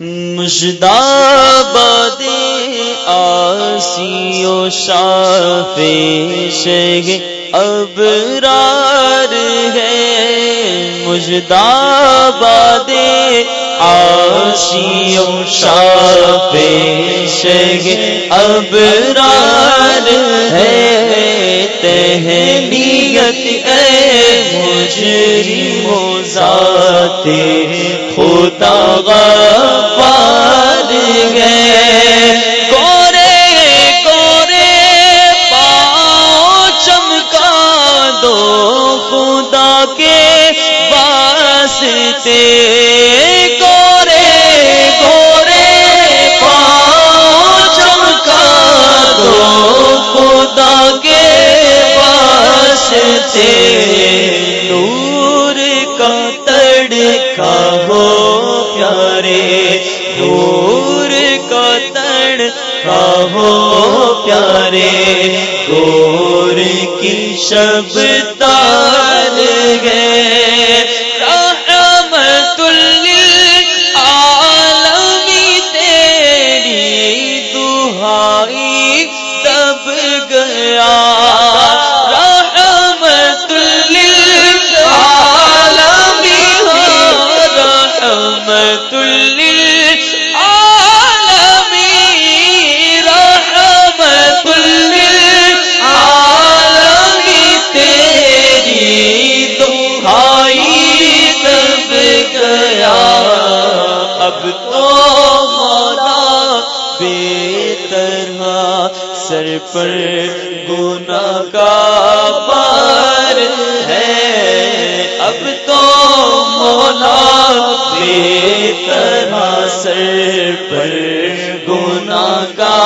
مشداب آسی و شاف شہ ابرار ہے مجداب آسی و شاف شہ ابرار ہے تہلیت اے مجری موزات خدا غفار واسطے گورے گورے پاؤ چمکا دو خدا کے واسطے نور کا تڑکا ہو پیارے، نور کا تڑکا ہو پیارے، گور کی شب تار گئے۔ سر پر گنا کا گنا کا